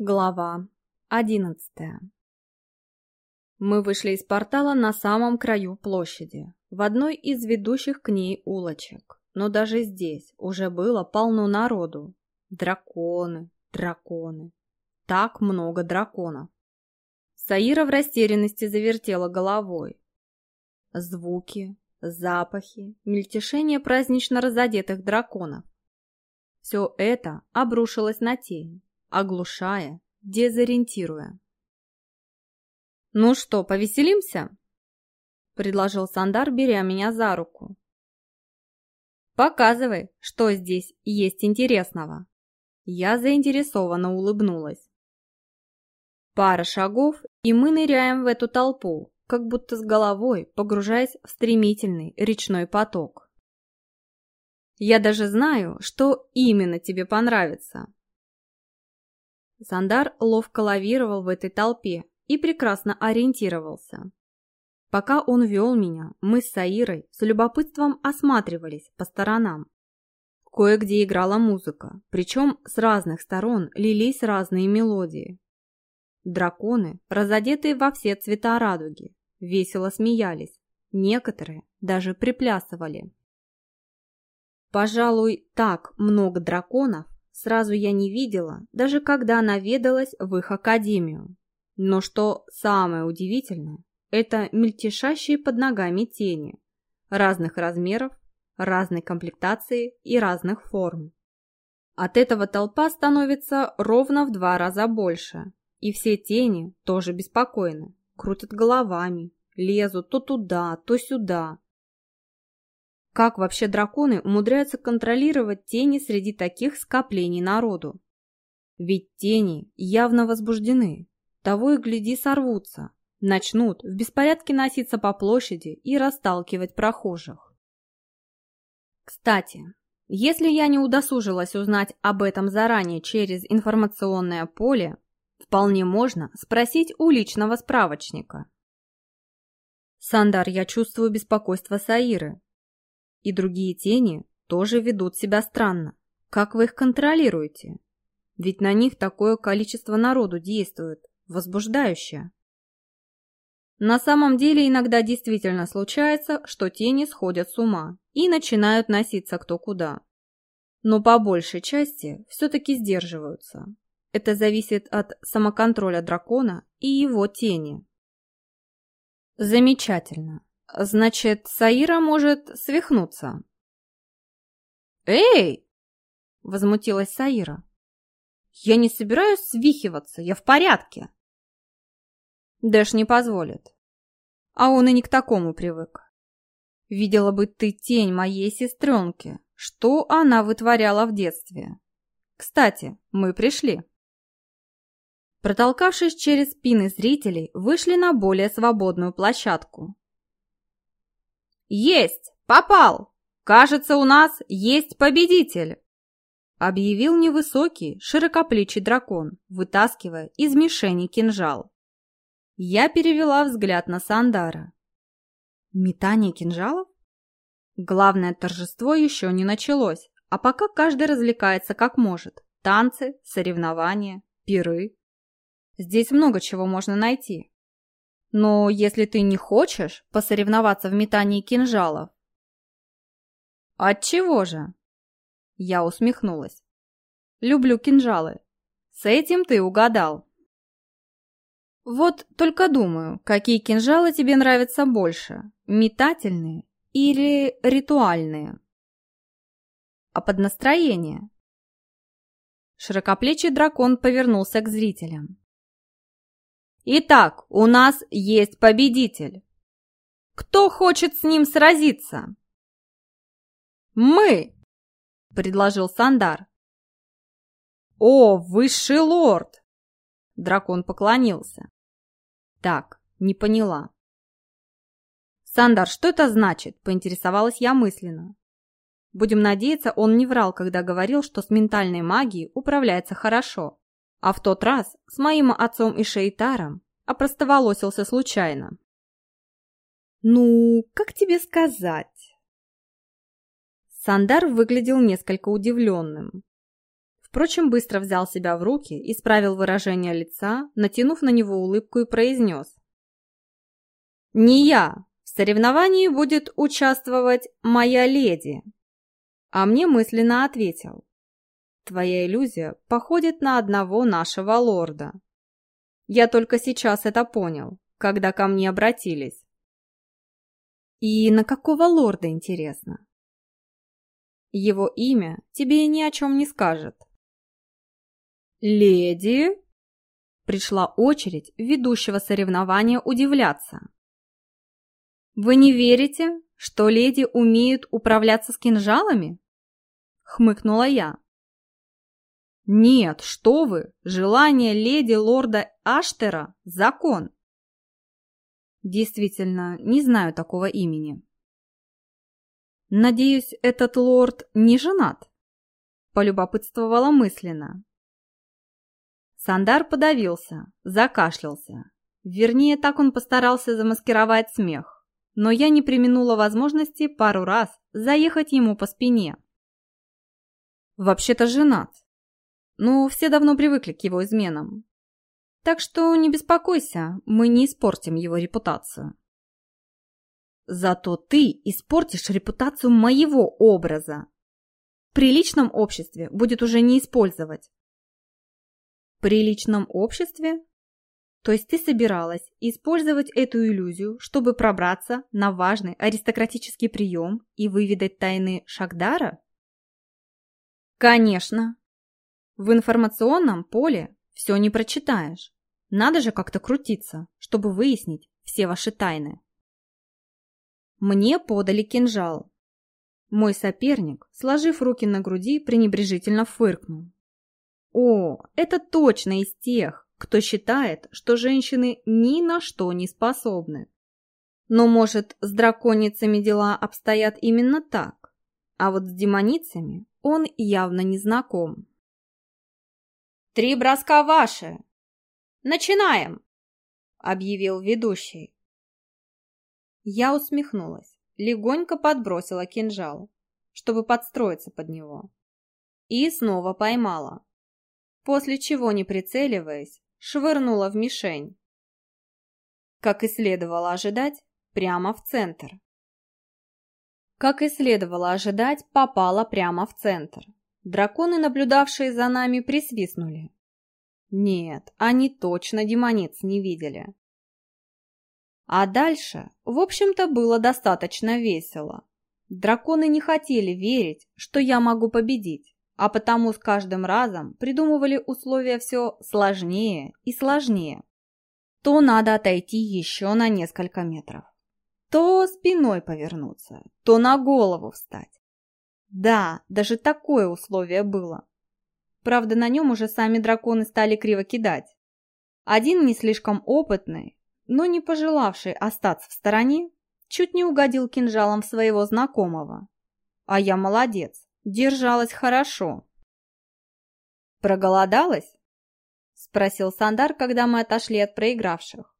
Глава одиннадцатая Мы вышли из портала на самом краю площади, в одной из ведущих к ней улочек. Но даже здесь уже было полно народу. Драконы, драконы. Так много драконов. Саира в растерянности завертела головой. Звуки, запахи, мельтешение празднично разодетых драконов. Все это обрушилось на тень оглушая, дезориентируя. «Ну что, повеселимся?» — предложил Сандар, беря меня за руку. «Показывай, что здесь есть интересного». Я заинтересованно улыбнулась. Пара шагов, и мы ныряем в эту толпу, как будто с головой погружаясь в стремительный речной поток. Я даже знаю, что именно тебе понравится, Сандар ловко лавировал в этой толпе и прекрасно ориентировался. Пока он вел меня, мы с Саирой с любопытством осматривались по сторонам. Кое-где играла музыка, причем с разных сторон лились разные мелодии. Драконы, разодетые во все цвета радуги, весело смеялись, некоторые даже приплясывали. Пожалуй, так много драконов сразу я не видела, даже когда наведалась в их академию. Но что самое удивительное, это мельтешащие под ногами тени разных размеров, разной комплектации и разных форм. От этого толпа становится ровно в два раза больше, и все тени тоже беспокойны, крутят головами, лезут то туда, то сюда, как вообще драконы умудряются контролировать тени среди таких скоплений народу? Ведь тени явно возбуждены, того и гляди сорвутся, начнут в беспорядке носиться по площади и расталкивать прохожих. Кстати, если я не удосужилась узнать об этом заранее через информационное поле, вполне можно спросить у личного справочника. Сандар, я чувствую беспокойство Саиры, и другие тени тоже ведут себя странно. Как вы их контролируете? Ведь на них такое количество народу действует, возбуждающее. На самом деле иногда действительно случается, что тени сходят с ума и начинают носиться кто куда. Но по большей части все-таки сдерживаются. Это зависит от самоконтроля дракона и его тени. Замечательно. Значит, Саира может свихнуться. «Эй!» — возмутилась Саира. «Я не собираюсь свихиваться, я в порядке!» Дэш не позволит. А он и не к такому привык. Видела бы ты тень моей сестренки, что она вытворяла в детстве. Кстати, мы пришли. Протолкавшись через спины зрителей, вышли на более свободную площадку. «Есть! Попал! Кажется, у нас есть победитель!» Объявил невысокий, широкоплечий дракон, вытаскивая из мишени кинжал. Я перевела взгляд на Сандара. «Метание кинжалов?» Главное торжество еще не началось, а пока каждый развлекается как может. Танцы, соревнования, пиры. Здесь много чего можно найти. Но если ты не хочешь посоревноваться в метании кинжалов... Отчего же? Я усмехнулась. Люблю кинжалы. С этим ты угадал. Вот только думаю, какие кинжалы тебе нравятся больше, метательные или ритуальные? А под настроение? Широкоплечий дракон повернулся к зрителям. Итак, у нас есть победитель. Кто хочет с ним сразиться? Мы, предложил Сандар. О, высший лорд! Дракон поклонился. Так, не поняла. Сандар, что это значит? Поинтересовалась я мысленно. Будем надеяться, он не врал, когда говорил, что с ментальной магией управляется хорошо. А в тот раз с моим отцом и Шейтаром опростоволосился случайно. «Ну, как тебе сказать?» Сандар выглядел несколько удивленным. Впрочем, быстро взял себя в руки, исправил выражение лица, натянув на него улыбку и произнес. «Не я. В соревновании будет участвовать моя леди». А мне мысленно ответил. «Твоя иллюзия походит на одного нашего лорда». Я только сейчас это понял, когда ко мне обратились. И на какого лорда, интересно? Его имя тебе ни о чем не скажет. «Леди?» Пришла очередь ведущего соревнования удивляться. «Вы не верите, что леди умеют управляться с кинжалами?» Хмыкнула я. «Нет, что вы! Желание леди лорда Аштера – закон!» Действительно, не знаю такого имени. «Надеюсь, этот лорд не женат?» Полюбопытствовала мысленно. Сандар подавился, закашлялся. Вернее, так он постарался замаскировать смех. Но я не применула возможности пару раз заехать ему по спине. Вообще-то женат. Но все давно привыкли к его изменам. Так что не беспокойся, мы не испортим его репутацию. Зато ты испортишь репутацию моего образа. В приличном обществе будет уже не использовать приличном обществе? То есть ты собиралась использовать эту иллюзию, чтобы пробраться на важный аристократический прием и выведать тайны Шагдара? Конечно. В информационном поле все не прочитаешь. Надо же как-то крутиться, чтобы выяснить все ваши тайны. Мне подали кинжал. Мой соперник, сложив руки на груди, пренебрежительно фыркнул. О, это точно из тех, кто считает, что женщины ни на что не способны. Но, может, с драконицами дела обстоят именно так, а вот с демоницами он явно не знаком. «Три броска ваши! Начинаем!» — объявил ведущий. Я усмехнулась, легонько подбросила кинжал, чтобы подстроиться под него, и снова поймала после чего, не прицеливаясь, швырнула в мишень. Как и следовало ожидать, прямо в центр. Как и следовало ожидать, попала прямо в центр. Драконы, наблюдавшие за нами, присвистнули. Нет, они точно демониц не видели. А дальше, в общем-то, было достаточно весело. Драконы не хотели верить, что я могу победить а потому с каждым разом придумывали условия все сложнее и сложнее. То надо отойти еще на несколько метров, то спиной повернуться, то на голову встать. Да, даже такое условие было. Правда, на нем уже сами драконы стали криво кидать. Один не слишком опытный, но не пожелавший остаться в стороне, чуть не угодил кинжалом своего знакомого. А я молодец. Держалась хорошо. «Проголодалась?» – спросил Сандар, когда мы отошли от проигравших.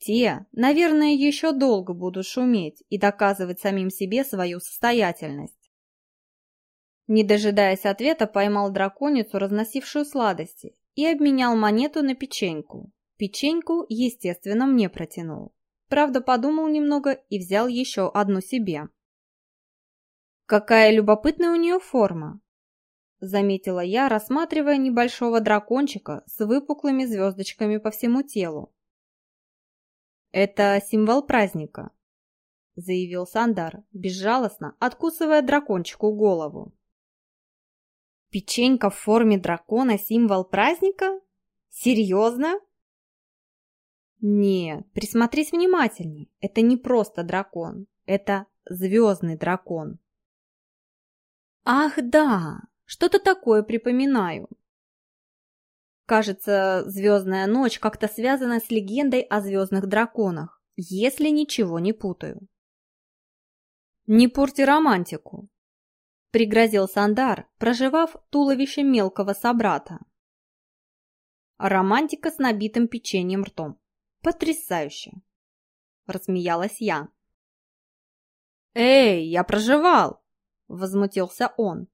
«Те, наверное, еще долго будут шуметь и доказывать самим себе свою состоятельность». Не дожидаясь ответа, поймал драконицу, разносившую сладости, и обменял монету на печеньку. Печеньку, естественно, мне протянул. Правда, подумал немного и взял еще одну себе. «Какая любопытная у нее форма!» Заметила я, рассматривая небольшого дракончика с выпуклыми звездочками по всему телу. «Это символ праздника», — заявил Сандар, безжалостно откусывая дракончику голову. «Печенька в форме дракона — символ праздника? Серьезно?» «Нет, присмотрись внимательней. Это не просто дракон. Это звездный дракон». Ах, да, что-то такое припоминаю. Кажется, «Звездная ночь» как-то связана с легендой о звездных драконах, если ничего не путаю. «Не порти романтику», — пригрозил Сандар, проживав туловище мелкого собрата. Романтика с набитым печеньем ртом. Потрясающе! Рассмеялась я. «Эй, я проживал!» – возмутился он.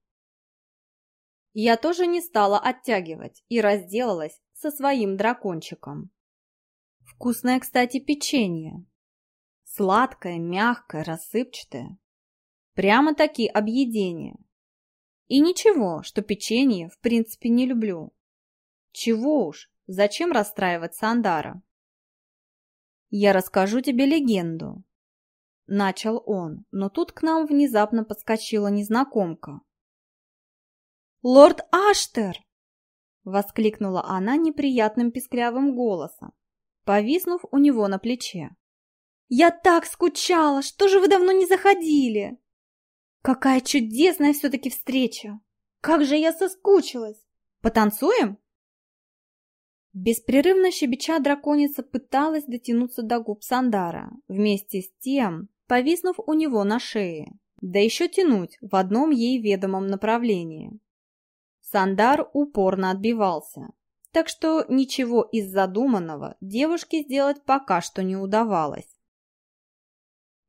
Я тоже не стала оттягивать и разделалась со своим дракончиком. Вкусное, кстати, печенье. Сладкое, мягкое, рассыпчатое. Прямо-таки объедение. И ничего, что печенье в принципе не люблю. Чего уж, зачем расстраивать Сандара? Я расскажу тебе легенду. Начал он, но тут к нам внезапно подскочила незнакомка. «Лорд Аштер!» — воскликнула она неприятным писклявым голосом, повиснув у него на плече. «Я так скучала! Что же вы давно не заходили?» «Какая чудесная все-таки встреча! Как же я соскучилась! Потанцуем?» Беспрерывно щебеча драконица пыталась дотянуться до губ Сандара, вместе с тем повиснув у него на шее, да еще тянуть в одном ей ведомом направлении. Сандар упорно отбивался, так что ничего из задуманного девушке сделать пока что не удавалось.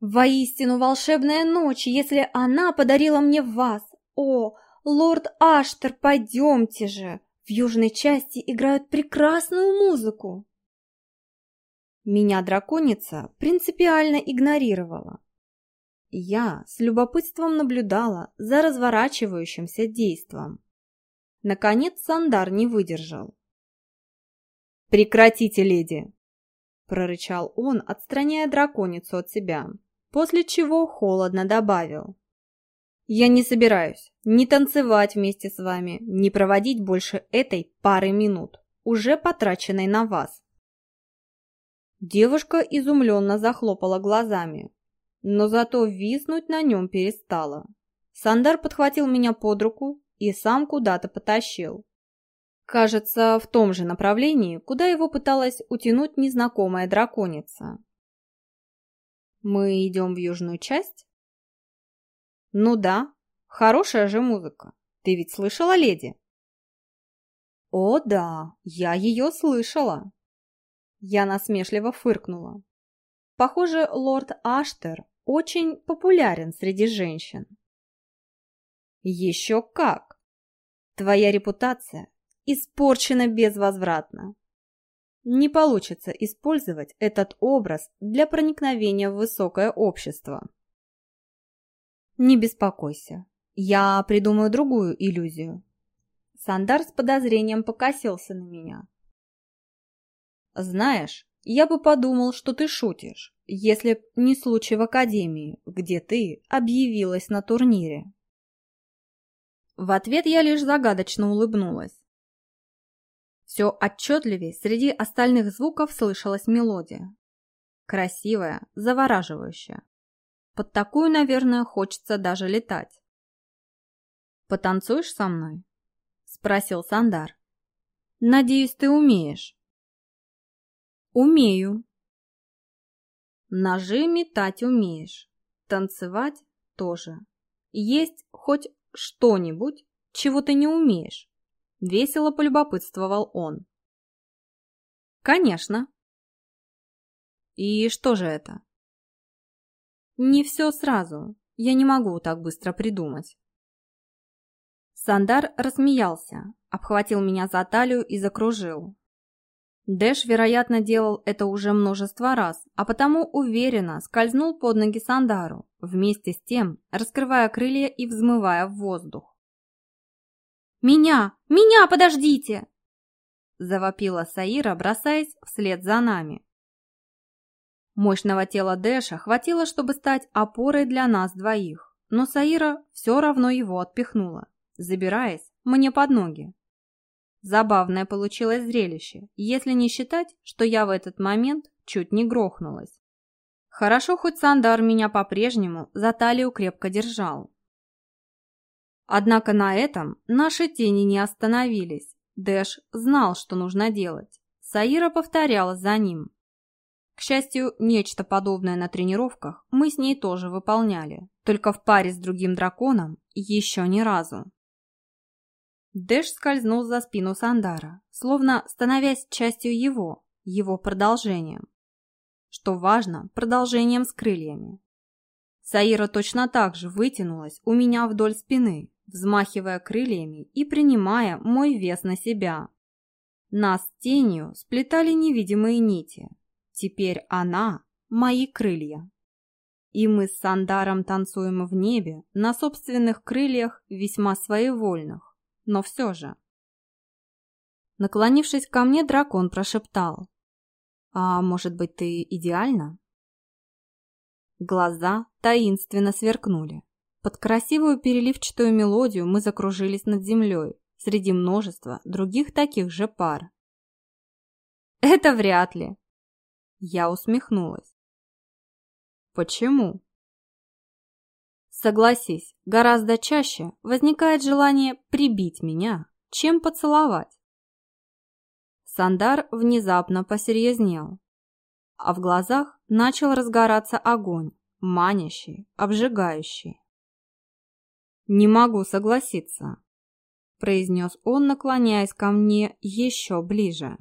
«Воистину волшебная ночь, если она подарила мне вас! О, лорд Аштер, пойдемте же! В южной части играют прекрасную музыку!» Меня драконица принципиально игнорировала. Я с любопытством наблюдала за разворачивающимся действом. Наконец Сандар не выдержал. «Прекратите, леди!» – прорычал он, отстраняя драконицу от себя, после чего холодно добавил. «Я не собираюсь ни танцевать вместе с вами, ни проводить больше этой пары минут, уже потраченной на вас». Девушка изумленно захлопала глазами, но зато виснуть на нем перестала. Сандар подхватил меня под руку и сам куда-то потащил. Кажется, в том же направлении, куда его пыталась утянуть незнакомая драконица. Мы идем в южную часть? Ну да, хорошая же музыка. Ты ведь слышала, леди? О да, я ее слышала. Я насмешливо фыркнула. Похоже, лорд Аштер очень популярен среди женщин. Еще как! Твоя репутация испорчена безвозвратно. Не получится использовать этот образ для проникновения в высокое общество. Не беспокойся, я придумаю другую иллюзию. Сандар с подозрением покосился на меня. Знаешь, я бы подумал, что ты шутишь, если б не случай в академии, где ты объявилась на турнире. В ответ я лишь загадочно улыбнулась. Все отчетливее среди остальных звуков слышалась мелодия. Красивая, завораживающая. Под такую, наверное, хочется даже летать. «Потанцуешь со мной?» – спросил Сандар. «Надеюсь, ты умеешь». Умею. Ножи метать умеешь. Танцевать тоже. Есть хоть что-нибудь, чего ты не умеешь? Весело полюбопытствовал он. Конечно. И что же это? Не все сразу. Я не могу так быстро придумать. Сандар рассмеялся, обхватил меня за талию и закружил, Дэш, вероятно, делал это уже множество раз, а потому уверенно скользнул под ноги Сандару, вместе с тем раскрывая крылья и взмывая в воздух. «Меня! Меня подождите!» завопила Саира, бросаясь вслед за нами. Мощного тела Дэша хватило, чтобы стать опорой для нас двоих, но Саира все равно его отпихнула, забираясь мне под ноги. Забавное получилось зрелище, если не считать, что я в этот момент чуть не грохнулась. Хорошо, хоть Сандар меня по-прежнему за талию крепко держал. Однако на этом наши тени не остановились. Дэш знал, что нужно делать. Саира повторяла за ним. К счастью, нечто подобное на тренировках мы с ней тоже выполняли, только в паре с другим драконом еще ни разу. Дэш скользнул за спину Сандара, словно становясь частью его, его продолжением. Что важно, продолжением с крыльями. Саира точно так же вытянулась у меня вдоль спины, взмахивая крыльями и принимая мой вес на себя. Нас тенью сплетали невидимые нити. Теперь она — мои крылья. И мы с Сандаром танцуем в небе на собственных крыльях весьма своевольных, но все же. Наклонившись ко мне, дракон прошептал. «А может быть, ты идеальна?» Глаза таинственно сверкнули. Под красивую переливчатую мелодию мы закружились над землей, среди множества других таких же пар. «Это вряд ли!» Я усмехнулась. «Почему?» Согласись, гораздо чаще возникает желание прибить меня, чем поцеловать. Сандар внезапно посерьезнел, а в глазах начал разгораться огонь, манящий, обжигающий. «Не могу согласиться», – произнес он, наклоняясь ко мне еще ближе.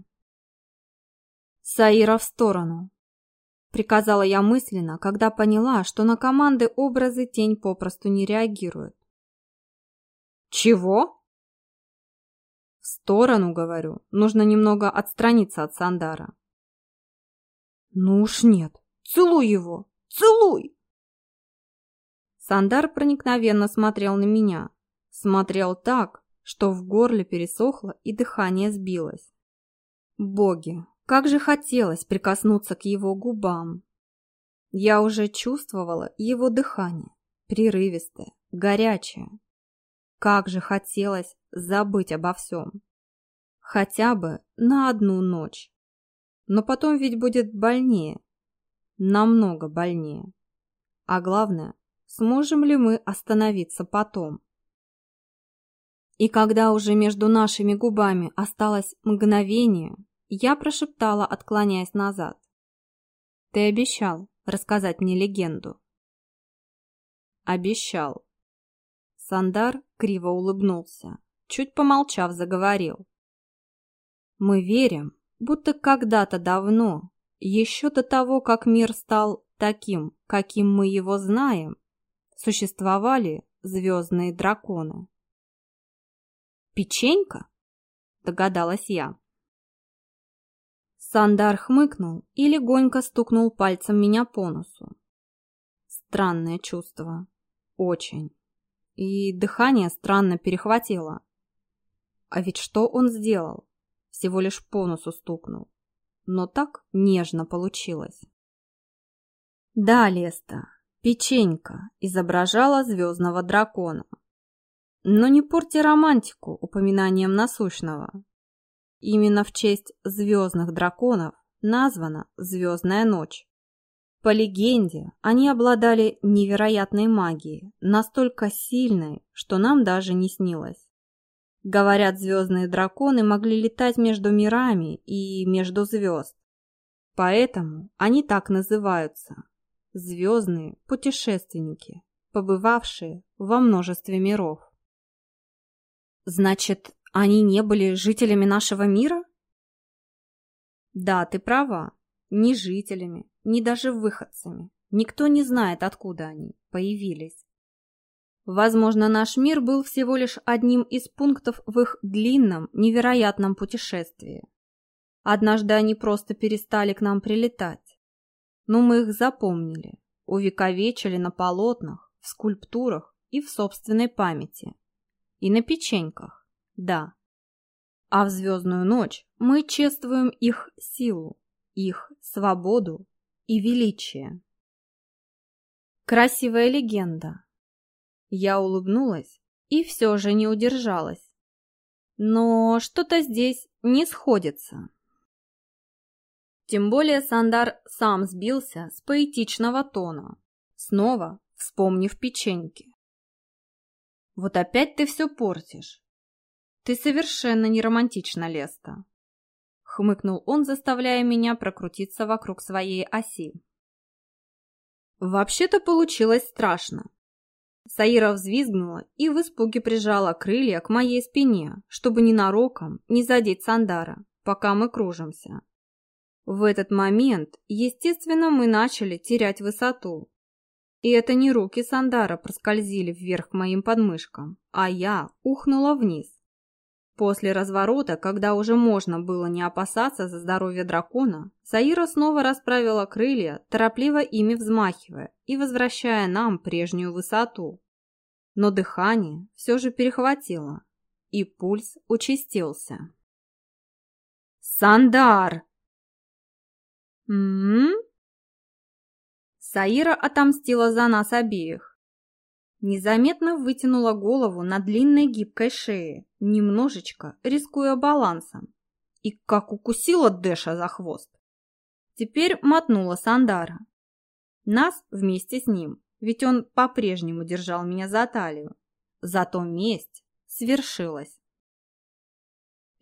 «Саира в сторону», – приказала я мысленно, когда поняла, что на команды образы тень попросту не реагирует. «Чего?» «В сторону, говорю. Нужно немного отстраниться от Сандара». «Ну уж нет. Целуй его! Целуй!» Сандар проникновенно смотрел на меня. Смотрел так, что в горле пересохло и дыхание сбилось. Боги, как же хотелось прикоснуться к его губам. Я уже чувствовала его дыхание, прерывистое, горячее. Как же хотелось забыть обо всем. Хотя бы на одну ночь. Но потом ведь будет больнее. Намного больнее. А главное, сможем ли мы остановиться потом. И когда уже между нашими губами осталось мгновение, я прошептала, отклоняясь назад. «Ты обещал рассказать мне легенду». «Обещал». Сандар криво улыбнулся, чуть помолчав, заговорил. «Мы верим, будто когда-то давно, еще до того, как мир стал таким, каким мы его знаем, существовали звездные драконы. «Печенька?» – догадалась я. Сандар хмыкнул и легонько стукнул пальцем меня по носу. Странное чувство. Очень. И дыхание странно перехватило. А ведь что он сделал? Всего лишь по носу стукнул. Но так нежно получилось. Да, Леста, Печенька изображала звездного дракона. Но не порти романтику упоминанием насущного. Именно в честь звездных драконов названа «Звездная ночь». По легенде, они обладали невероятной магией, настолько сильной, что нам даже не снилось. Говорят, звездные драконы могли летать между мирами и между звезд. Поэтому они так называются звездные путешественники, побывавшие во множестве миров. Значит, они не были жителями нашего мира? Да, ты права, ни жителями, ни даже выходцами. Никто не знает, откуда они появились. Возможно, наш мир был всего лишь одним из пунктов в их длинном, невероятном путешествии. Однажды они просто перестали к нам прилетать но мы их запомнили, увековечили на полотнах, в скульптурах и в собственной памяти. И на печеньках, да. А в звездную ночь мы чествуем их силу, их свободу и величие. Красивая легенда. Я улыбнулась и все же не удержалась. Но что-то здесь не сходится. Тем более Сандар сам сбился с поэтичного тона, снова вспомнив печеньки. «Вот опять ты все портишь. Ты совершенно не романтична, Леста», — хмыкнул он, заставляя меня прокрутиться вокруг своей оси. Вообще-то получилось страшно. Саира взвизгнула и в испуге прижала крылья к моей спине, чтобы ненароком не задеть Сандара, пока мы кружимся. В этот момент, естественно, мы начали терять высоту. И это не руки Сандара проскользили вверх моим подмышкам, а я ухнула вниз. После разворота, когда уже можно было не опасаться за здоровье дракона, Саира снова расправила крылья, торопливо ими взмахивая и возвращая нам прежнюю высоту. Но дыхание все же перехватило, и пульс участился. «Сандар!» «М-м-м?» Саира отомстила за нас обеих. Незаметно вытянула голову на длинной гибкой шее, немножечко рискуя балансом. И как укусила Дэша за хвост. Теперь мотнула Сандара. Нас вместе с ним, ведь он по-прежнему держал меня за талию. Зато месть свершилась.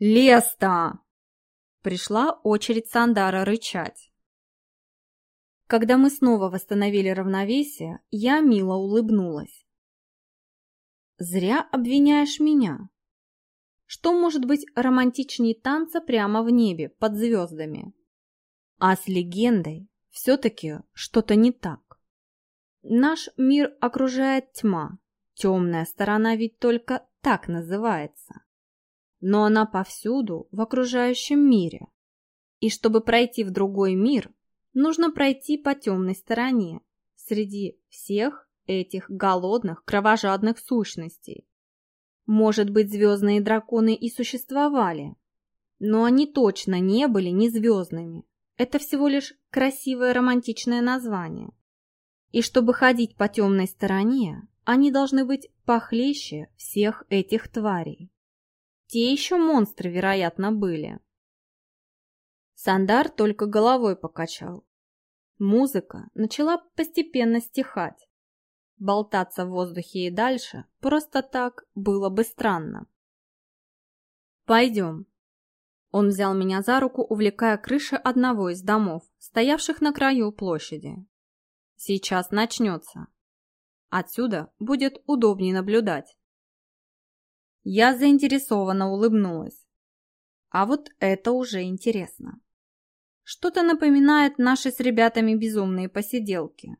«Леста!» Пришла очередь Сандара рычать. Когда мы снова восстановили равновесие, я мило улыбнулась. «Зря обвиняешь меня. Что может быть романтичнее танца прямо в небе, под звездами? А с легендой все-таки что-то не так. Наш мир окружает тьма. Темная сторона ведь только так называется. Но она повсюду в окружающем мире. И чтобы пройти в другой мир, нужно пройти по темной стороне, среди всех этих голодных, кровожадных сущностей. Может быть, звездные драконы и существовали, но они точно не были не звездными. Это всего лишь красивое романтичное название. И чтобы ходить по темной стороне, они должны быть похлеще всех этих тварей. Те еще монстры, вероятно, были. Сандар только головой покачал. Музыка начала постепенно стихать. Болтаться в воздухе и дальше просто так было бы странно. «Пойдем». Он взял меня за руку, увлекая крыши одного из домов, стоявших на краю площади. «Сейчас начнется. Отсюда будет удобнее наблюдать». Я заинтересованно улыбнулась. А вот это уже интересно. Что-то напоминает наши с ребятами безумные посиделки.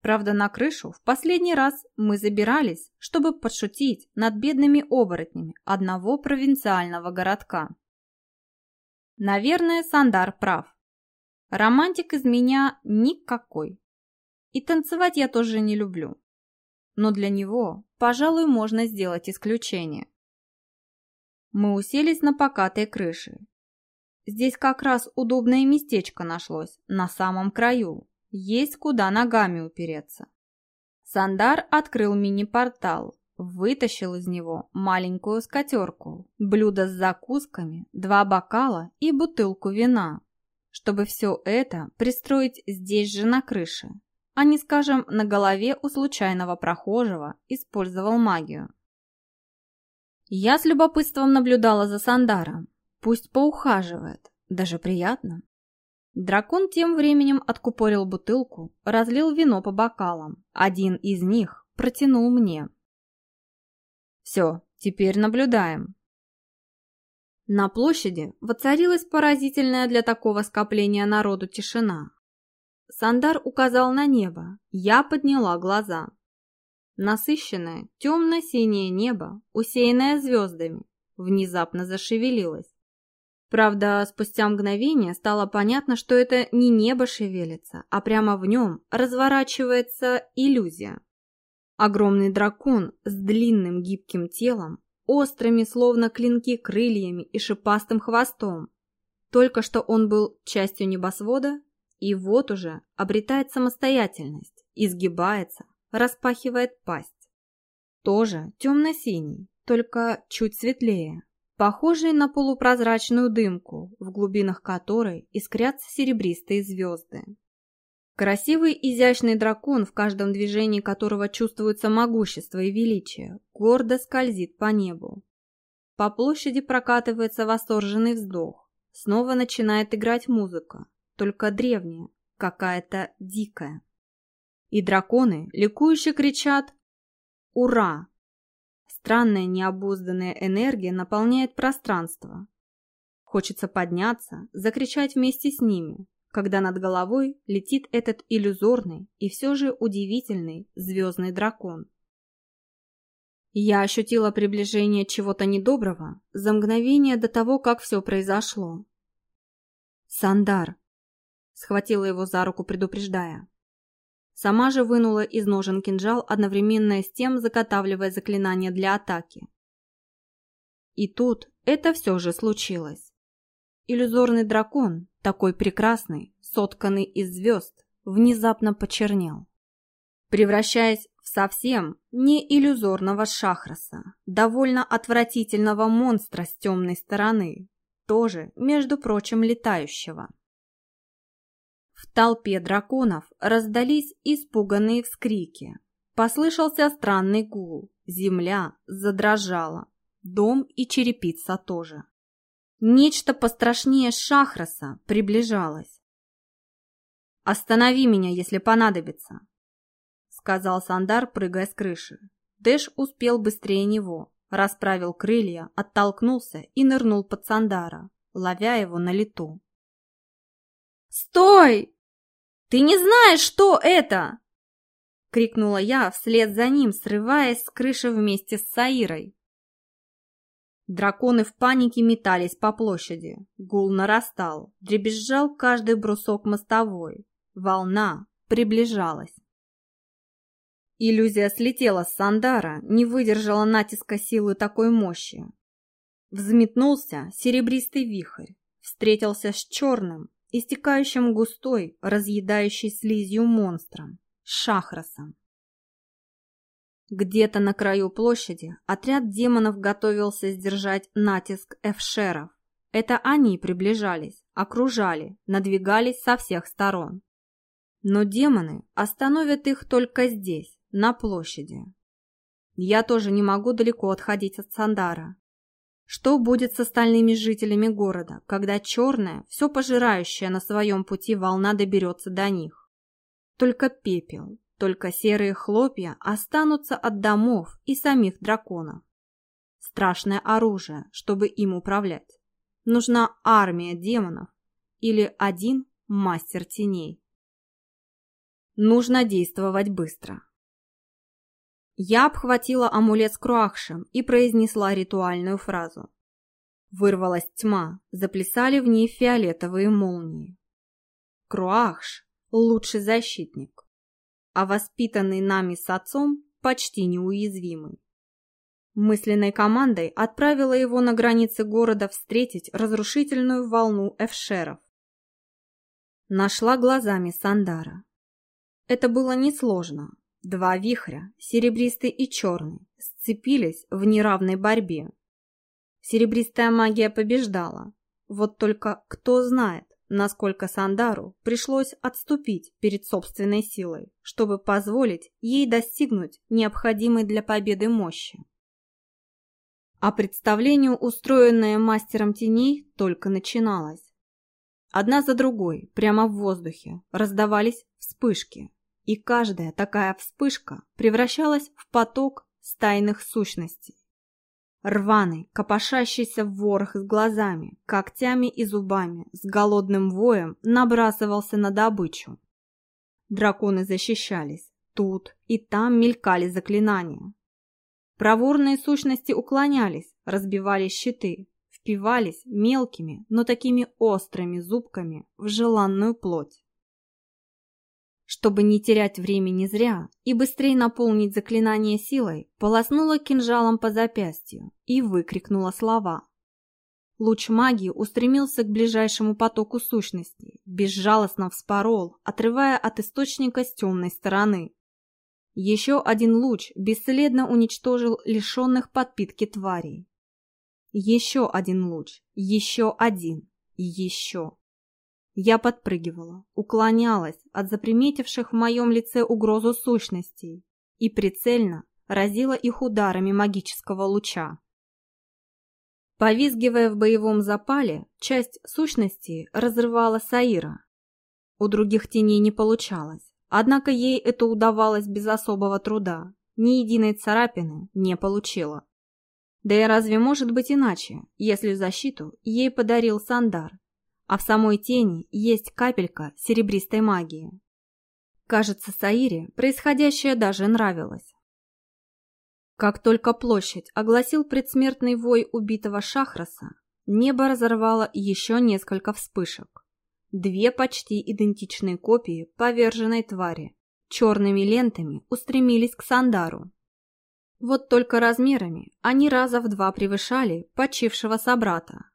Правда, на крышу в последний раз мы забирались, чтобы подшутить над бедными оборотнями одного провинциального городка. Наверное, Сандар прав. Романтик из меня никакой. И танцевать я тоже не люблю. Но для него, пожалуй, можно сделать исключение. Мы уселись на покатой крыше Здесь как раз удобное местечко нашлось, на самом краю. Есть куда ногами упереться. Сандар открыл мини-портал, вытащил из него маленькую скатерку, блюдо с закусками, два бокала и бутылку вина, чтобы все это пристроить здесь же на крыше, а не, скажем, на голове у случайного прохожего использовал магию. Я с любопытством наблюдала за Сандаром. Пусть поухаживает, даже приятно. Дракон тем временем откупорил бутылку, разлил вино по бокалам. Один из них протянул мне. Все, теперь наблюдаем. На площади воцарилась поразительная для такого скопления народу тишина. Сандар указал на небо, я подняла глаза. Насыщенное темно-синее небо, усеянное звездами, внезапно зашевелилось. Правда, спустя мгновение стало понятно, что это не небо шевелится, а прямо в нем разворачивается иллюзия. Огромный дракон с длинным гибким телом, острыми словно клинки крыльями и шипастым хвостом. Только что он был частью небосвода, и вот уже обретает самостоятельность, изгибается, распахивает пасть. Тоже темно-синий, только чуть светлее похожий на полупрозрачную дымку, в глубинах которой искрятся серебристые звезды. Красивый изящный дракон, в каждом движении которого чувствуется могущество и величие, гордо скользит по небу. По площади прокатывается восторженный вздох. Снова начинает играть музыка, только древняя, какая-то дикая. И драконы ликующе кричат «Ура!» Странная необузданная энергия наполняет пространство. Хочется подняться, закричать вместе с ними, когда над головой летит этот иллюзорный и все же удивительный звездный дракон. Я ощутила приближение чего-то недоброго за мгновение до того, как все произошло. «Сандар!» — схватила его за руку, предупреждая. Сама же вынула из ножен кинжал, одновременно с тем заготавливая заклинание для атаки. И тут это все же случилось. Иллюзорный дракон, такой прекрасный, сотканный из звезд, внезапно почернел, превращаясь в совсем не иллюзорного шахраса, довольно отвратительного монстра с темной стороны, тоже, между прочим, летающего. В толпе драконов раздались испуганные вскрики. Послышался странный гул, земля задрожала, дом и черепица тоже. Нечто пострашнее Шахраса приближалось. «Останови меня, если понадобится», — сказал Сандар, прыгая с крыши. Дэш успел быстрее него, расправил крылья, оттолкнулся и нырнул под Сандара, ловя его на лету. «Стой! Ты не знаешь, что это!» — крикнула я вслед за ним, срываясь с крыши вместе с Саирой. Драконы в панике метались по площади. Гул нарастал, дребезжал каждый брусок мостовой. Волна приближалась. Иллюзия слетела с Сандара, не выдержала натиска силы такой мощи. Взметнулся серебристый вихрь, встретился с черным, истекающим густой, разъедающей слизью монстром, шахросом. Где-то на краю площади отряд демонов готовился сдержать натиск эфшеров. Это они приближались, окружали, надвигались со всех сторон. Но демоны остановят их только здесь, на площади. Я тоже не могу далеко отходить от Сандара. Что будет с остальными жителями города, когда черная, все пожирающая на своем пути волна доберется до них? Только пепел, только серые хлопья останутся от домов и самих драконов. Страшное оружие, чтобы им управлять. Нужна армия демонов или один мастер теней. Нужно действовать быстро. Я обхватила амулет с Круахшем и произнесла ритуальную фразу. Вырвалась тьма, заплясали в ней фиолетовые молнии. Круахш – лучший защитник а воспитанный нами с отцом почти неуязвимый. Мысленной командой отправила его на границы города встретить разрушительную волну эфшеров. Нашла глазами Сандара. Это было несложно. Два вихря, серебристый и черный, сцепились в неравной борьбе. Серебристая магия побеждала. Вот только кто знает, насколько Сандару пришлось отступить перед собственной силой, чтобы позволить ей достигнуть необходимой для победы мощи. А представление, устроенное мастером теней, только начиналось. Одна за другой, прямо в воздухе, раздавались вспышки, и каждая такая вспышка превращалась в поток стайных сущностей. Рваный, копошащийся ворох с глазами, когтями и зубами, с голодным воем набрасывался на добычу. Драконы защищались. Тут и там мелькали заклинания. Проворные сущности уклонялись, разбивали щиты, впивались мелкими, но такими острыми зубками в желанную плоть. Чтобы не терять времени зря и быстрее наполнить заклинание силой, полоснула кинжалом по запястью и выкрикнула слова. Луч магии устремился к ближайшему потоку сущностей, безжалостно вспорол, отрывая от источника с темной стороны. Еще один луч бесследно уничтожил лишенных подпитки тварей. Еще один луч, еще один, еще. Я подпрыгивала, уклонялась от заприметивших в моем лице угрозу сущностей и прицельно разила их ударами магического луча. Повизгивая в боевом запале, часть сущности разрывала Саира. У других теней не получалось, однако ей это удавалось без особого труда, ни единой царапины не получила. Да и разве может быть иначе, если защиту ей подарил Сандар, а в самой тени есть капелька серебристой магии. Кажется, Саире происходящее даже нравилось. Как только площадь огласил предсмертный вой убитого Шахраса, небо разорвало еще несколько вспышек. Две почти идентичные копии поверженной твари черными лентами устремились к Сандару. Вот только размерами они раза в два превышали почившего собрата.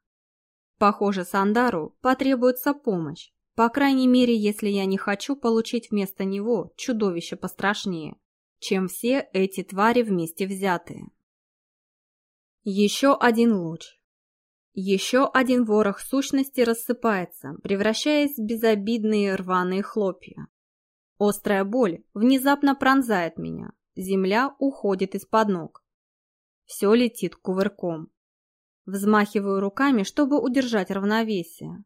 Похоже, Сандару потребуется помощь, по крайней мере, если я не хочу получить вместо него чудовище пострашнее, чем все эти твари вместе взятые. Еще один луч. Еще один ворох сущности рассыпается, превращаясь в безобидные рваные хлопья. Острая боль внезапно пронзает меня, земля уходит из-под ног. Все летит кувырком. Взмахиваю руками, чтобы удержать равновесие.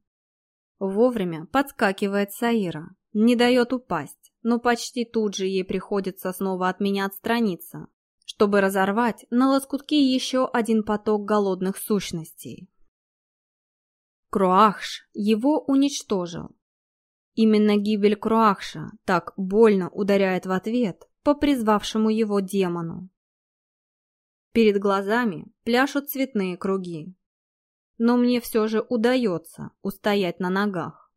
Вовремя подскакивает Саира, не дает упасть, но почти тут же ей приходится снова от меня отстраниться, чтобы разорвать на лоскутки еще один поток голодных сущностей. Круахш его уничтожил. Именно гибель Круахша так больно ударяет в ответ по призвавшему его демону. Перед глазами пляшут цветные круги. Но мне все же удается устоять на ногах.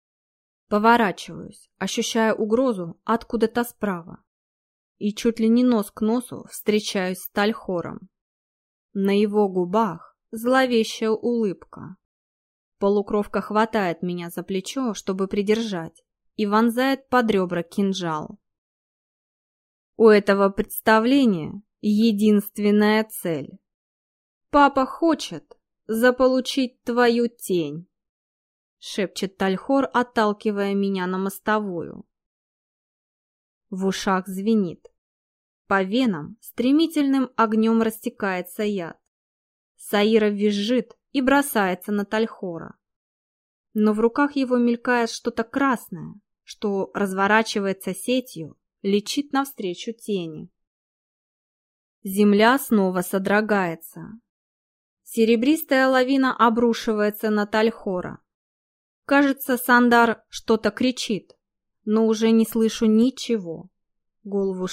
Поворачиваюсь, ощущая угрозу откуда-то справа. И чуть ли не нос к носу встречаюсь с Тальхором. На его губах зловещая улыбка. Полукровка хватает меня за плечо, чтобы придержать, и вонзает под ребра кинжал. У этого представления единственная цель. Папа хочет заполучить твою тень, шепчет Тальхор, отталкивая меня на мостовую. В ушах звенит. По венам стремительным огнем растекается яд. Саира визжит и бросается на Тальхора. Но в руках его мелькает что-то красное, что разворачивается сетью лечит навстречу тени. Земля снова содрогается. Серебристая лавина обрушивается на Тальхора. Кажется, Сандар что-то кричит, но уже не слышу ничего. Гул в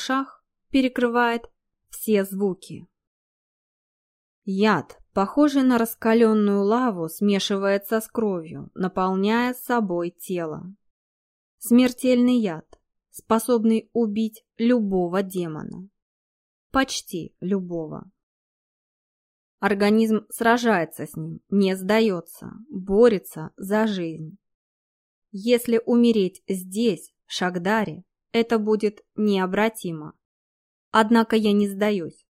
перекрывает все звуки. Яд, похожий на раскаленную лаву, смешивается с кровью, наполняя собой тело. Смертельный яд, способный убить любого демона. Почти любого. Организм сражается с ним, не сдается, борется за жизнь. Если умереть здесь, в Шагдаре, это будет необратимо. Однако я не сдаюсь.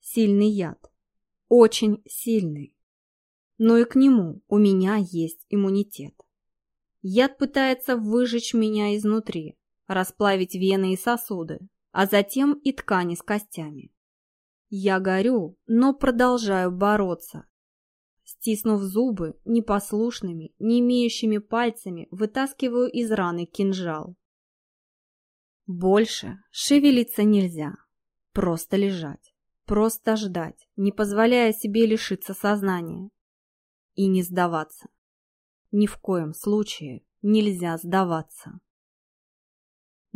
Сильный яд. Очень сильный. Но и к нему у меня есть иммунитет. Яд пытается выжечь меня изнутри, расплавить вены и сосуды, а затем и ткани с костями. Я горю, но продолжаю бороться. Стиснув зубы, непослушными, не имеющими пальцами, вытаскиваю из раны кинжал. Больше шевелиться нельзя. Просто лежать, просто ждать, не позволяя себе лишиться сознания. И не сдаваться. Ни в коем случае нельзя сдаваться.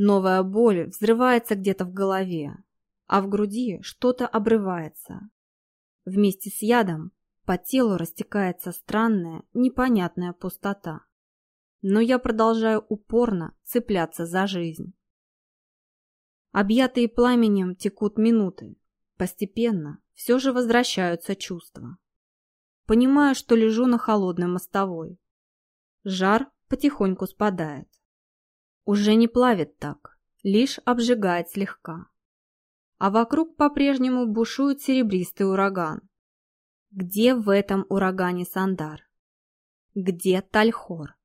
Новая боль взрывается где-то в голове, а в груди что-то обрывается. Вместе с ядом по телу растекается странная, непонятная пустота. Но я продолжаю упорно цепляться за жизнь. Объятые пламенем текут минуты. Постепенно все же возвращаются чувства. Понимаю, что лежу на холодной мостовой. Жар потихоньку спадает. Уже не плавит так, лишь обжигает слегка. А вокруг по-прежнему бушует серебристый ураган. Где в этом урагане Сандар? Где Тальхор?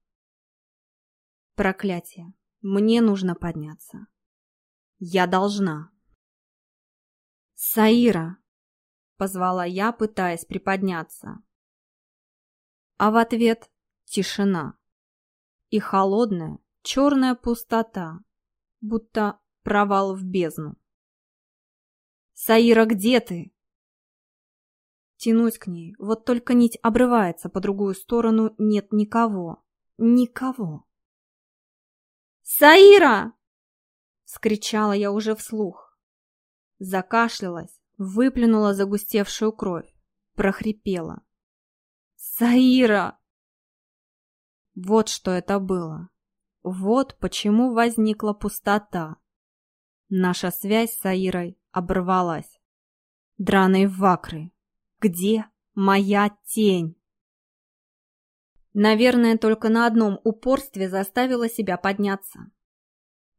Проклятие. Мне нужно подняться. Я должна. «Саира!» — позвала я, пытаясь приподняться. А в ответ тишина и холодная, черная пустота, будто провал в бездну. «Саира, где ты?» Тянусь к ней, вот только нить обрывается, по другую сторону нет никого. никого. «Саира!» — скричала я уже вслух. Закашлялась, выплюнула загустевшую кровь, прохрипела. «Саира!» Вот что это было. Вот почему возникла пустота. Наша связь с Аирой оборвалась. Драные вакры. Где моя тень? Наверное, только на одном упорстве заставила себя подняться.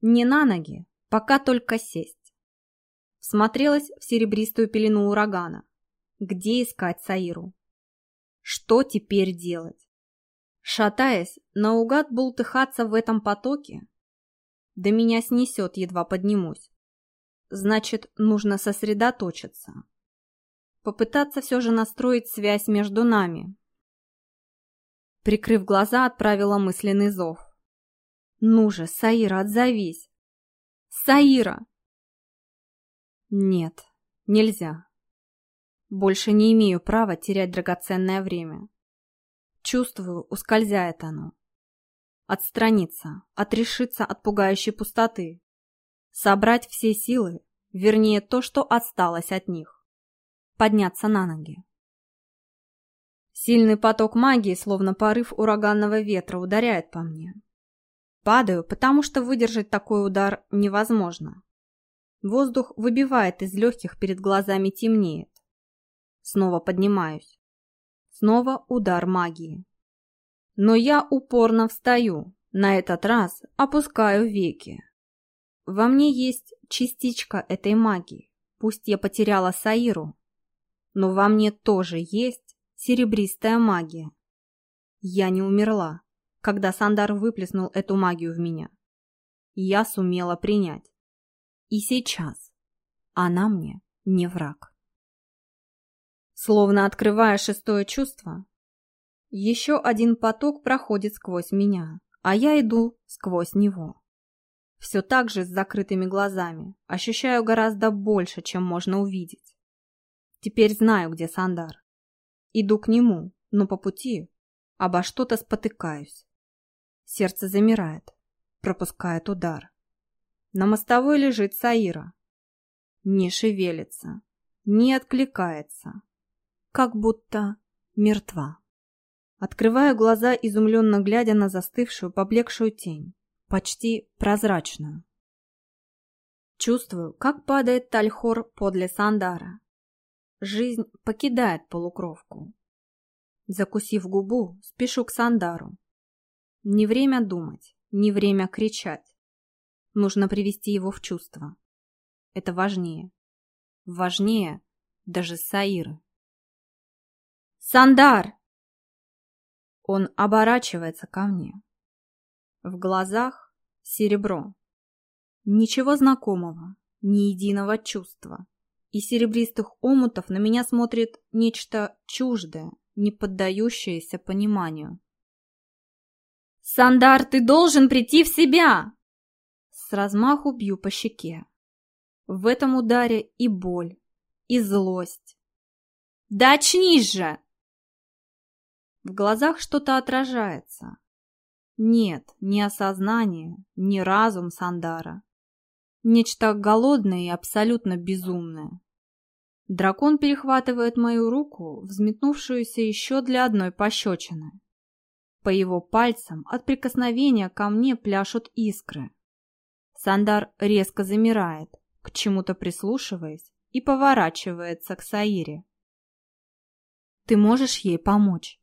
Не на ноги, пока только сесть. Смотрелась в серебристую пелену урагана. Где искать Саиру? Что теперь делать? Шатаясь, наугад бултыхаться в этом потоке? Да меня снесет, едва поднимусь. Значит, нужно сосредоточиться. Попытаться все же настроить связь между нами. Прикрыв глаза, отправила мысленный зов. «Ну же, Саира, отзовись!» «Саира!» «Нет, нельзя. Больше не имею права терять драгоценное время. Чувствую, ускользает оно. Отстраниться, отрешиться от пугающей пустоты. Собрать все силы, вернее то, что осталось от них. Подняться на ноги. Сильный поток магии, словно порыв ураганного ветра, ударяет по мне. Падаю, потому что выдержать такой удар невозможно. Воздух выбивает из легких, перед глазами темнеет. Снова поднимаюсь. Снова удар магии. Но я упорно встаю, на этот раз опускаю веки. Во мне есть частичка этой магии, пусть я потеряла Саиру, но во мне тоже есть серебристая магия. Я не умерла, когда Сандар выплеснул эту магию в меня. Я сумела принять. И сейчас она мне не враг. Словно открывая шестое чувство, еще один поток проходит сквозь меня, а я иду сквозь него. Все так же с закрытыми глазами, ощущаю гораздо больше, чем можно увидеть. Теперь знаю, где Сандар. Иду к нему, но по пути обо что-то спотыкаюсь. Сердце замирает, пропускает удар. На мостовой лежит Саира. Не шевелится, не откликается как будто мертва. Открываю глаза, изумленно глядя на застывшую, поблекшую тень, почти прозрачную. Чувствую, как падает Тальхор подле Сандара. Жизнь покидает полукровку. Закусив губу, спешу к Сандару. Не время думать, не время кричать. Нужно привести его в чувство. Это важнее. Важнее даже Саиры. Сандар!» Он оборачивается ко мне. В глазах серебро. Ничего знакомого, ни единого чувства. И серебристых омутов на меня смотрит нечто чуждое, не поддающееся пониманию. «Сандар, ты должен прийти в себя!» С размаху бью по щеке. В этом ударе и боль, и злость. «Да очнись же!» В глазах что-то отражается. Нет, не осознание, не разум Сандара. Нечто голодное и абсолютно безумное. Дракон перехватывает мою руку, взметнувшуюся еще для одной пощечины. По его пальцам от прикосновения ко мне пляшут искры. Сандар резко замирает, к чему-то прислушиваясь, и поворачивается к Саире. «Ты можешь ей помочь?»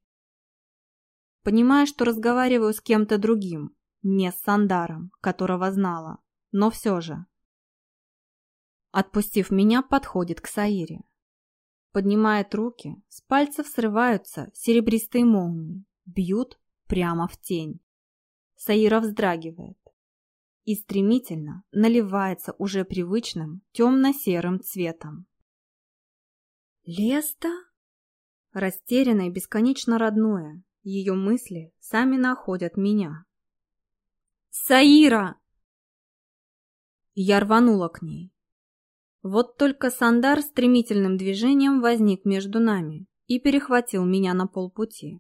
Понимая, что разговариваю с кем-то другим, не с Сандаром, которого знала, но все же. Отпустив меня, подходит к Саире. Поднимает руки, с пальцев срываются серебристые молнии, бьют прямо в тень. Саира вздрагивает и стремительно наливается уже привычным темно-серым цветом. «Леста?» Растерянное, бесконечно родное, ее мысли сами находят меня. «Саира!» Я рванула к ней. Вот только Сандар стремительным движением возник между нами и перехватил меня на полпути.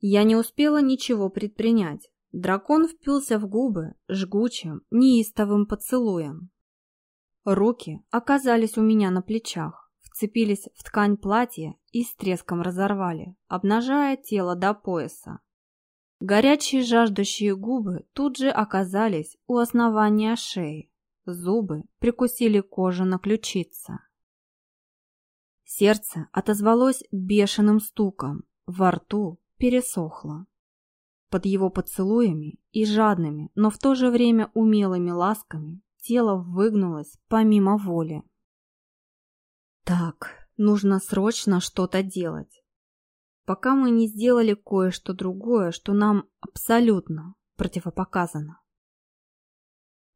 Я не успела ничего предпринять. Дракон впился в губы жгучим, неистовым поцелуем. Руки оказались у меня на плечах, вцепились в ткань платья и с треском разорвали, обнажая тело до пояса. Горячие жаждущие губы тут же оказались у основания шеи. Зубы прикусили кожу на ключице. Сердце отозвалось бешеным стуком, во рту пересохло. Под его поцелуями и жадными, но в то же время умелыми ласками тело выгнулось помимо воли. Так, нужно срочно что-то делать. Пока мы не сделали кое-что другое, что нам абсолютно противопоказано.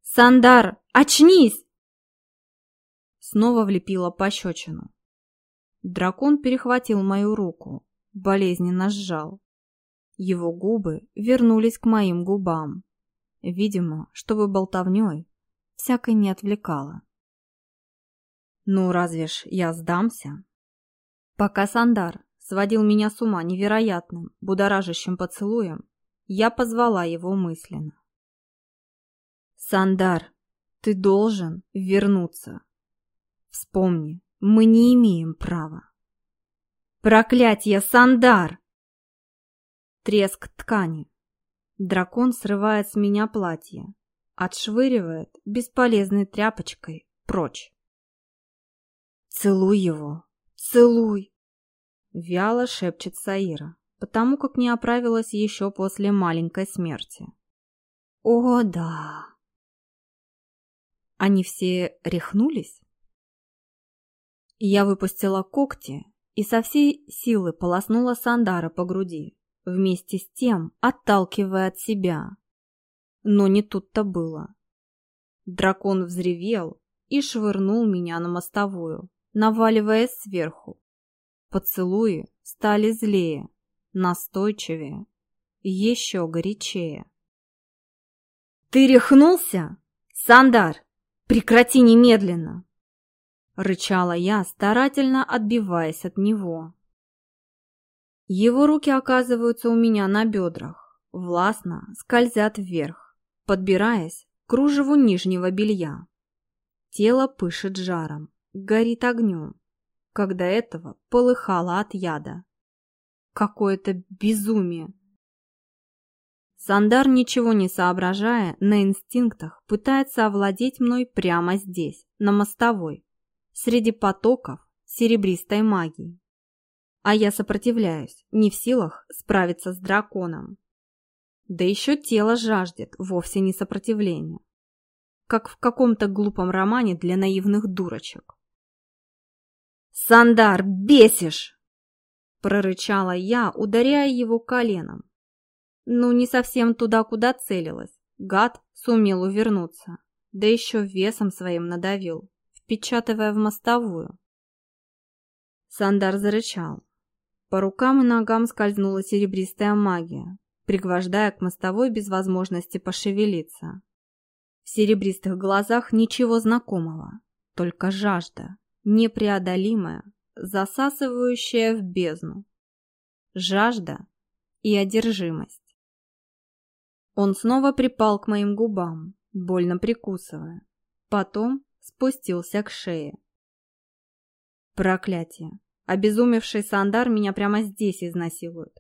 «Сандар, очнись!» Снова влепила пощечину. Дракон перехватил мою руку, болезненно сжал. Его губы вернулись к моим губам. Видимо, чтобы болтовней всякой не отвлекало. Ну, разве ж я сдамся? Пока Сандар сводил меня с ума невероятным, будоражащим поцелуем, я позвала его мысленно. «Сандар, ты должен вернуться. Вспомни, мы не имеем права». «Проклятье, Сандар!» Треск ткани. Дракон срывает с меня платье, отшвыривает бесполезной тряпочкой прочь. «Целуй его! Целуй!» Вяло шепчет Саира, потому как не оправилась еще после маленькой смерти. «О, да!» Они все рехнулись? Я выпустила когти и со всей силы полоснула Сандара по груди, вместе с тем отталкивая от себя. Но не тут-то было. Дракон взревел и швырнул меня на мостовую, наваливаясь сверху. Поцелуи стали злее, настойчивее, еще горячее. «Ты рехнулся? Сандар, прекрати немедленно!» Рычала я, старательно отбиваясь от него. Его руки оказываются у меня на бедрах, властно скользят вверх, подбираясь к кружеву нижнего белья. Тело пышет жаром, горит огнем, когда этого полыхало от яда. Какое-то безумие. Сандар, ничего не соображая, на инстинктах пытается овладеть мной прямо здесь, на мостовой, среди потоков серебристой магии. А я сопротивляюсь, не в силах справиться с драконом. Да еще тело жаждет вовсе не сопротивления. Как в каком-то глупом романе для наивных дурочек. «Сандар, бесишь!» Прорычала я, ударяя его коленом. Ну, не совсем туда, куда целилась. Гад сумел увернуться, да еще весом своим надавил, впечатывая в мостовую. Сандар зарычал, по рукам и ногам скользнула серебристая магия, пригвождая к мостовой без возможности пошевелиться. В серебристых глазах ничего знакомого, только жажда, непреодолимая, засасывающая в бездну. Жажда и одержимость. Он снова припал к моим губам, больно прикусывая. Потом спустился к шее. Проклятие! Обезумевший Сандар меня прямо здесь изнасилует.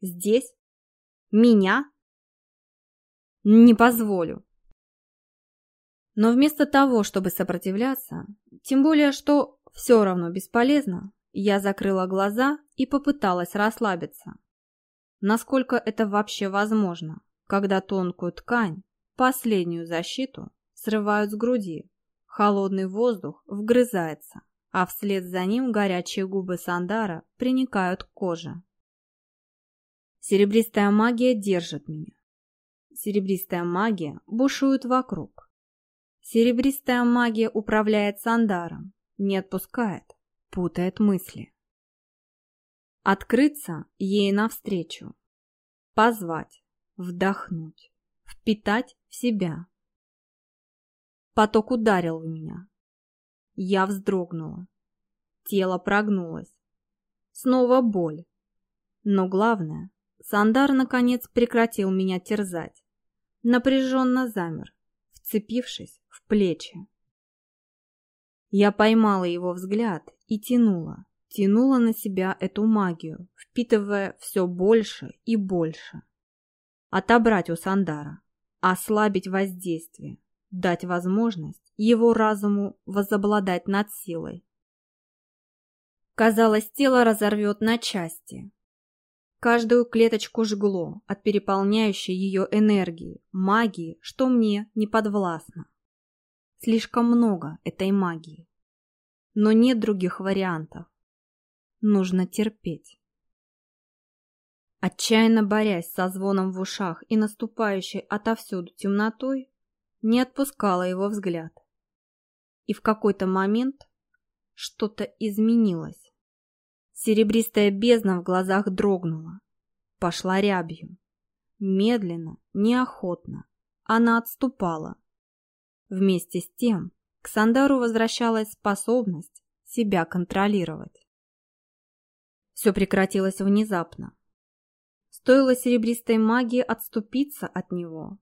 Здесь? Меня? Не позволю. Но вместо того, чтобы сопротивляться, тем более, что все равно бесполезно, я закрыла глаза и попыталась расслабиться. Насколько это вообще возможно, когда тонкую ткань, последнюю защиту, срывают с груди, холодный воздух вгрызается, а вслед за ним горячие губы Сандара приникают к коже. Серебристая магия держит меня. Серебристая магия бушует вокруг. Серебристая магия управляет Сандаром, не отпускает, путает мысли. Открыться ей навстречу. Позвать, вдохнуть, впитать в себя. Поток ударил в меня, я вздрогнула. Тело прогнулось. Снова боль. Но главное Сандар, наконец, прекратил меня терзать. Напряженно замер, вцепившись плечи. Я поймала его взгляд и тянула, тянула на себя эту магию, впитывая все больше и больше. Отобрать у Сандара, ослабить воздействие, дать возможность его разуму возобладать над силой. Казалось, тело разорвет на части. Каждую клеточку жгло от переполняющей ее энергии, магии, что мне не подвластно. Слишком много этой магии. Но нет других вариантов. Нужно терпеть. Отчаянно борясь со звоном в ушах и наступающей отовсюду темнотой, не отпускала его взгляд. И в какой-то момент что-то изменилось. Серебристая бездна в глазах дрогнула, пошла рябью. Медленно, неохотно она отступала. Вместе с тем к Сандару возвращалась способность себя контролировать. Все прекратилось внезапно. Стоило серебристой магии отступиться от него,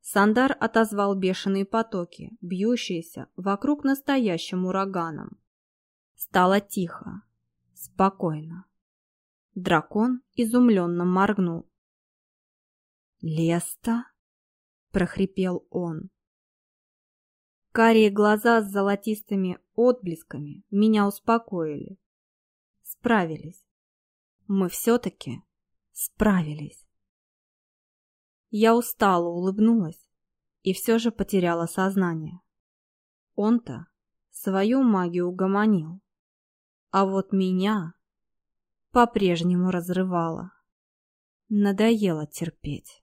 Сандар отозвал бешеные потоки, бьющиеся вокруг настоящим ураганом. Стало тихо, спокойно. Дракон изумленно моргнул. «Леста?» — прохрипел он. Карие глаза с золотистыми отблесками меня успокоили. Справились. Мы все-таки справились. Я устало улыбнулась и все же потеряла сознание. Он-то свою магию угомонил, а вот меня по-прежнему разрывало. Надоело терпеть.